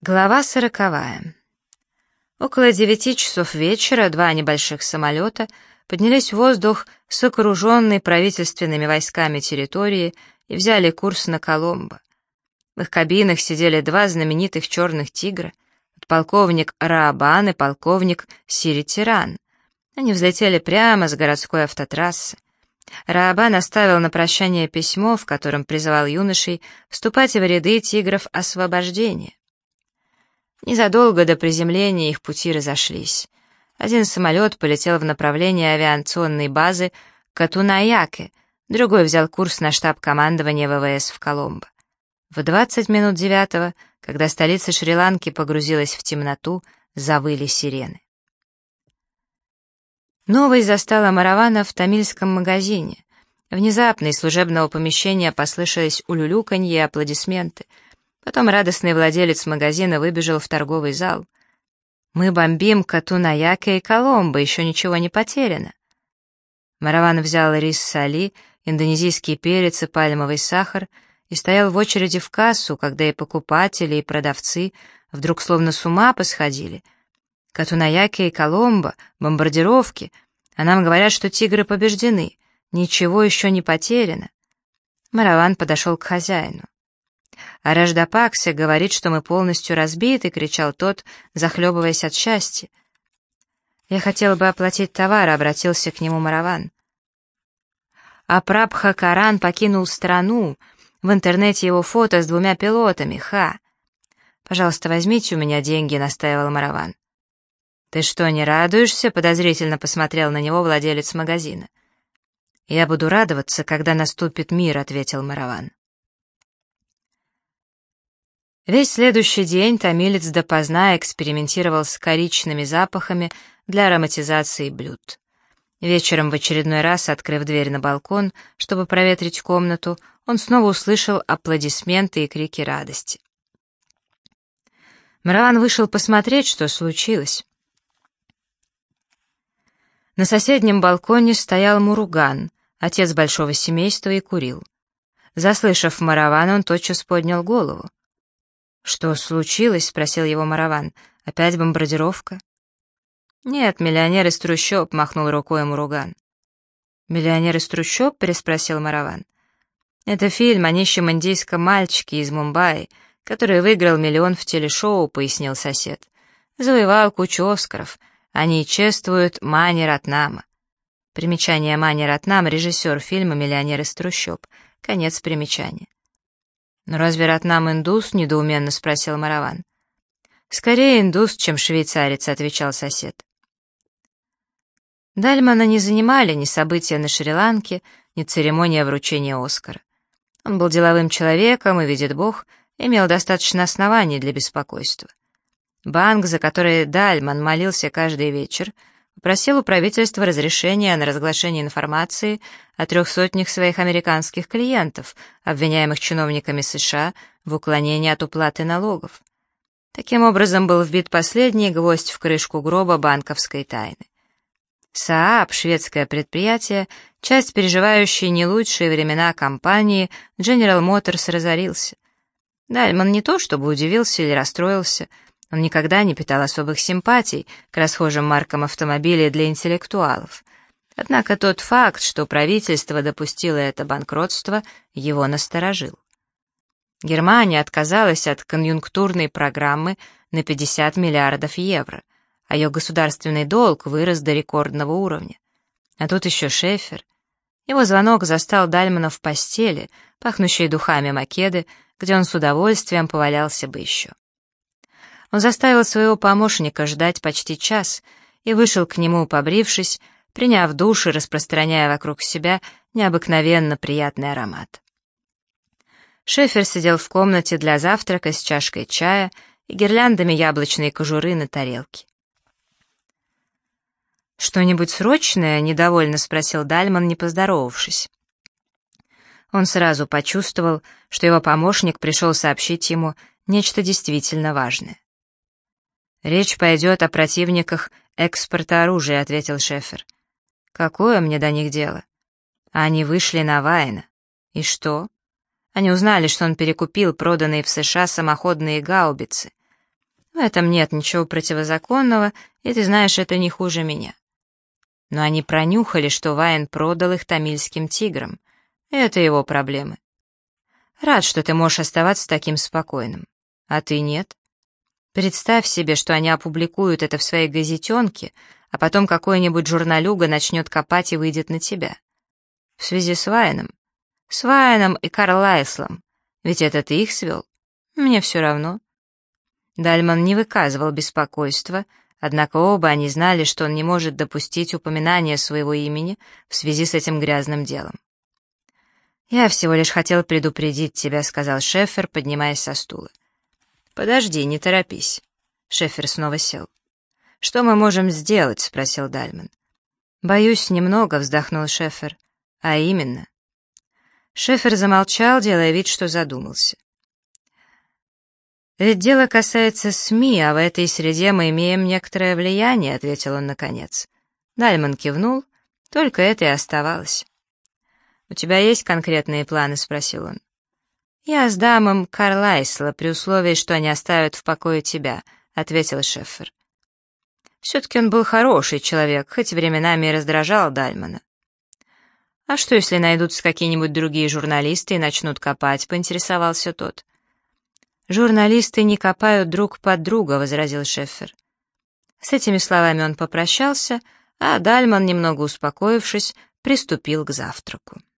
Глава сороковая. Около девяти часов вечера два небольших самолета поднялись в воздух с окруженной правительственными войсками территории и взяли курс на Коломбо. В их кабинах сидели два знаменитых черных тигра, полковник Раабан и полковник Сири-Тиран. Они взлетели прямо с городской автотрассы. Раабан оставил на прощание письмо, в котором призывал юношей вступать в ряды тигров освобождения. Незадолго до приземления их пути разошлись. Один самолет полетел в направлении авиационной базы Катунаяке, другой взял курс на штаб командования ВВС в Коломбо. В 20 минут девятого, когда столица Шри-Ланки погрузилась в темноту, завыли сирены. Новость застала Маравана в тамильском магазине. Внезапно из служебного помещения послышались улюлюканье и аплодисменты — Потом радостный владелец магазина выбежал в торговый зал. «Мы бомбим Катунаяка и Коломбо, еще ничего не потеряно». Мараван взял рис соли, индонезийский перец и пальмовый сахар и стоял в очереди в кассу, когда и покупатели, и продавцы вдруг словно с ума посходили. Катунаяки и Коломбо, бомбардировки, а нам говорят, что тигры побеждены, ничего еще не потеряно. Мараван подошел к хозяину. «А Рождопаксе говорит, что мы полностью разбиты», — кричал тот, захлебываясь от счастья. «Я хотел бы оплатить товар», — обратился к нему Мараван. А Прабха Каран покинул страну. В интернете его фото с двумя пилотами, ха. «Пожалуйста, возьмите у меня деньги», — настаивал Мараван. «Ты что, не радуешься?» — подозрительно посмотрел на него владелец магазина. «Я буду радоваться, когда наступит мир», — ответил Мараван. Весь следующий день томилец допоздна экспериментировал с коричными запахами для ароматизации блюд. Вечером в очередной раз, открыв дверь на балкон, чтобы проветрить комнату, он снова услышал аплодисменты и крики радости. Мараван вышел посмотреть, что случилось. На соседнем балконе стоял Муруган, отец большого семейства, и курил. Заслышав Маравана, он тотчас поднял голову. «Что случилось?» — спросил его Мараван. «Опять бомбардировка?» «Нет, миллионер из трущоб», — махнул рукой Муруган. «Миллионер из трущоб?» — переспросил Мараван. «Это фильм о нищем индийском мальчике из Мумбаи, который выиграл миллион в телешоу», — пояснил сосед. «Завоевал кучу Оскаров. Они чествуют Мани Ратнама». Примечание Мани Ратнам — режиссер фильма «Миллионер из трущоб». Конец примечания. «Но разве Ратнам индус?» — недоуменно спросил Мараван. «Скорее индус, чем швейцарец», — отвечал сосед. Дальмана не занимали ни события на Шри-Ланке, ни церемония вручения Оскара. Он был деловым человеком и, видит Бог, имел достаточно оснований для беспокойства. Банк, за который Дальман молился каждый вечер, попросил у правительства разрешения на разглашение информации о трех сотнях своих американских клиентов, обвиняемых чиновниками США в уклонении от уплаты налогов. Таким образом был вбит последний гвоздь в крышку гроба банковской тайны. СААП, шведское предприятие, часть переживающей не лучшие времена компании, General Motors разорился. Дальман не то чтобы удивился или расстроился — он никогда не питал особых симпатий к расхожим маркам автомобилей для интеллектуалов. Однако тот факт, что правительство допустило это банкротство, его насторожил. Германия отказалась от конъюнктурной программы на 50 миллиардов евро, а ее государственный долг вырос до рекордного уровня. А тут еще Шефер. Его звонок застал Дальмана в постели, пахнущей духами Македы, где он с удовольствием повалялся бы еще. Он заставил своего помощника ждать почти час и вышел к нему, побрившись, приняв душ и распространяя вокруг себя необыкновенно приятный аромат. Шефер сидел в комнате для завтрака с чашкой чая и гирляндами яблочной кожуры на тарелке. «Что-нибудь срочное?» — недовольно спросил Дальман, не поздоровавшись. Он сразу почувствовал, что его помощник пришел сообщить ему нечто действительно важное. «Речь пойдет о противниках экспорта оружия», — ответил Шефер. «Какое мне до них дело?» Они вышли на Вайна. И что? Они узнали, что он перекупил проданные в США самоходные гаубицы. В этом нет ничего противозаконного, и ты знаешь, это не хуже меня. Но они пронюхали, что Вайн продал их тамильским тиграм. Это его проблемы. Рад, что ты можешь оставаться таким спокойным. А ты нет? Представь себе, что они опубликуют это в своей газетенке, а потом какой-нибудь журналюга начнет копать и выйдет на тебя. В связи с Вайном. С Вайном и Карлайслом. Ведь это ты их свел. Мне все равно. Дальман не выказывал беспокойства, однако оба они знали, что он не может допустить упоминания своего имени в связи с этим грязным делом. «Я всего лишь хотел предупредить тебя», — сказал Шефер, поднимаясь со стула. «Подожди, не торопись». Шефер снова сел. «Что мы можем сделать?» — спросил Дальман. «Боюсь, немного», — вздохнул Шефер. «А именно?» Шефер замолчал, делая вид, что задумался. «Ведь дело касается СМИ, а в этой среде мы имеем некоторое влияние», — ответил он наконец. Дальман кивнул, только это и оставалось. «У тебя есть конкретные планы?» — спросил он. «Я сдам им Карлайсла при условии, что они оставят в покое тебя», — ответил Шеффер. Все-таки он был хороший человек, хоть временами и раздражал Дальмана. «А что, если найдутся какие-нибудь другие журналисты и начнут копать?» — поинтересовался тот. «Журналисты не копают друг под друга», — возразил Шеффер. С этими словами он попрощался, а Дальман, немного успокоившись, приступил к завтраку.